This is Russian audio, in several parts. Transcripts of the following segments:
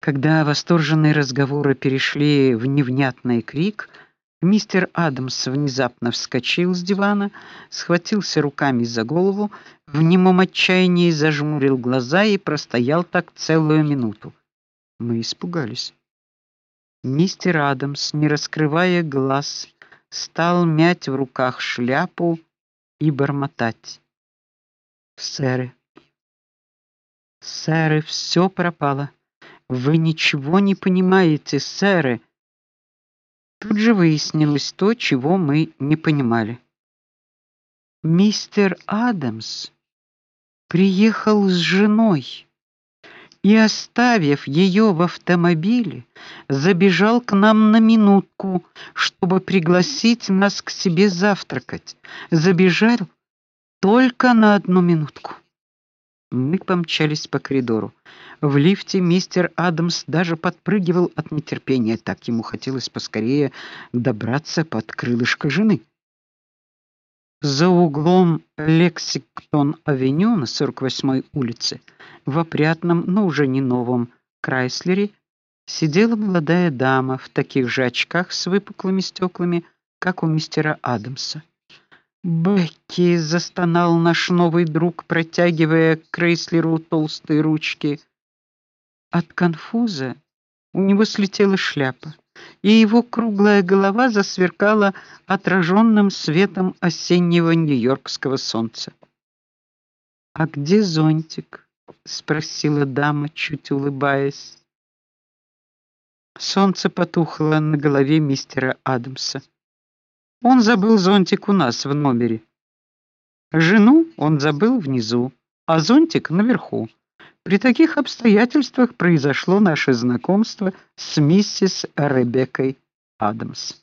Когда восторженные разговоры перешли в невнятный крик, мистер Адамс внезапно вскочил с дивана, схватился руками за голову, в немом отчаянии зажмурил глаза и простоял так целую минуту. Мы испугались. Мистер Адамс, не раскрывая глаз, стал мять в руках шляпу и бормотать: "Сэры, сэры, все пропало. Вы ничего не понимаете, сэры". Тут же выяснилось то, чего мы не понимали. Мистер Адамс приехал с женой и, оставив ее в автомобиле, забежал к нам на минутку, чтобы пригласить нас к себе завтракать. Забежал только на одну минутку. Мы помчались по коридору. В лифте мистер Адамс даже подпрыгивал от нетерпения, так ему хотелось поскорее добраться под крылышко жены. За углом Лексингтон-авеню на 48-й улице, в опрятном, но уже не новом Крайслере, сидела молодая дама в таких же очках с выпуклыми стеклами, как у мистера Адамса. Бекки застонал наш новый друг, протягивая к Крейслеру толстые ручки. От конфуза у него слетела шляпа, и его круглая голова засверкала отраженным светом осеннего нью-йоркского солнца. "А где зонтик?" спросила дама, чуть улыбаясь. Солнце потухло на голове мистера Адамса. Он забыл зонтик у нас в номере. Жену он забыл внизу, а зонтик наверху. При таких обстоятельствах произошло наше знакомство с миссис Ребеккой Адамс.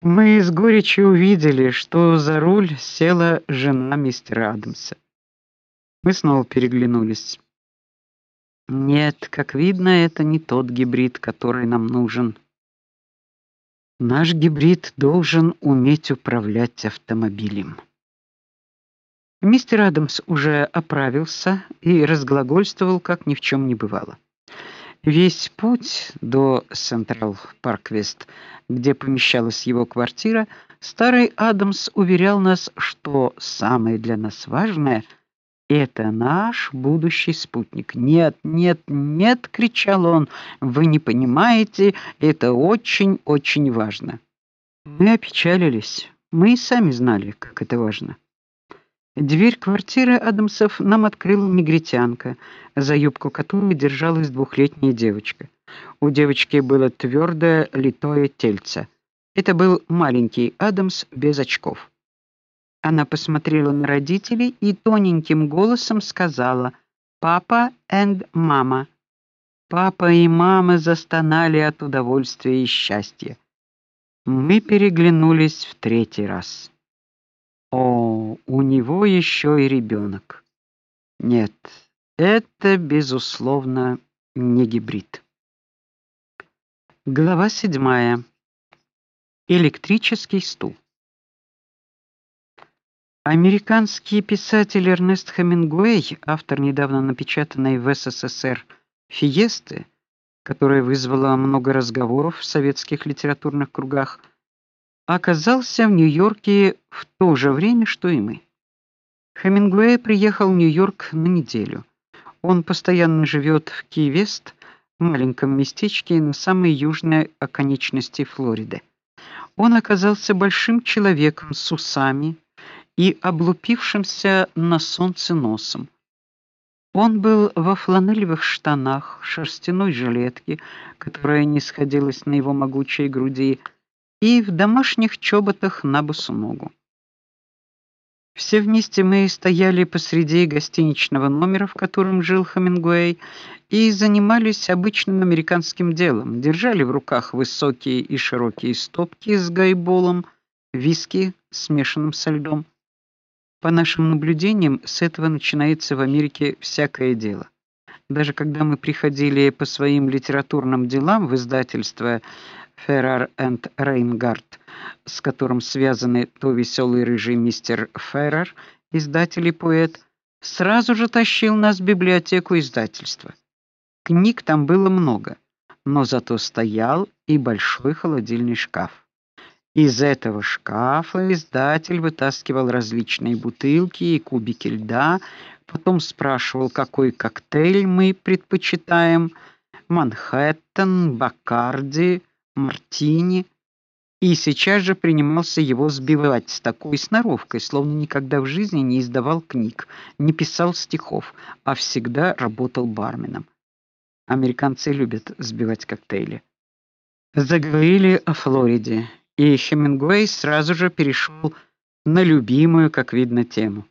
Мы с горечью увидели, что за руль села жена мистера Адамса. Мы снова переглянулись. Нет, как видно, это не тот гибрид, который нам нужен. Наш гибрид должен уметь управлять автомобилем. Мистер Адамс уже оправился и разглагольствовал, как ни в чем не бывало. Весь путь до Централ Парквест, где помещалась его квартира, старый Адамс уверял нас, что самое для нас важное — это наш будущий спутник. Нет, нет, нет, кричал он. Вы не понимаете, это очень-очень важно. Мы опечалились. Мы и сами знали, как это важно. Дверь квартиры Адамсов нам открыла негритянка, за юбку которой держалась двухлетняя девочка. У девочки было твердое литое тельце. Это был маленький Адамс без очков. Она посмотрела на родителей и тоненьким голосом сказала: "Папа and мама". Папа и мама застонали от удовольствия и счастья. Мы переглянулись в третий раз. О, у него еще и ребенок. Нет, это безусловно не гибрид. Глава седьмая. Электрический стул. Американский писатель Эрнест Хемингуэй, автор недавно напечатанной в СССР Фиесты, которая вызвала много разговоров в советских литературных кругах, оказался в Нью-Йорке в то же время, что и мы. Хемингуэй приехал в Нью-Йорк на неделю. Он постоянно живет в Ки-Вест, маленьком местечке на самой южной оконечности Флориды. Он оказался большим человеком с усами, и облупившимся на солнце носом. Он был во фланелевых штанах, шерстяной жилетке, которая не сходилась на его могучей груди, и в домашних чоботах на босу ногу. Все вместе мы стояли посреди гостиничного номера, в котором жил Хемингуэй, и занимались обычным американским делом. Держали в руках высокие и широкие стопки с гайболом, виски, смешанным со льдом. По нашим наблюдениям, с этого начинается в Америке всякое дело. Даже когда мы приходили по своим литературным делам в издательство Ferrar and Reingard, с которым связаны то веселый рыжий мистер Феррар, издатель и поэт, сразу же тащил нас в библиотеку издательства. Книг там было много, но зато стоял и большой холодильный шкаф. Из этого шкафа издатель вытаскивал различные бутылки и кубики льда, потом спрашивал, какой коктейль мы предпочитаем: Манхэттен, Бакарди, Мартини, и сейчас же принимался его сбивать с такой сноровкой, словно никогда в жизни не издавал книг, не писал стихов, а всегда работал барменом. Американцы любят сбивать коктейли. Заговорили о Флориде, и Хемингуэй сразу же перешел на любимую, как видно, тему.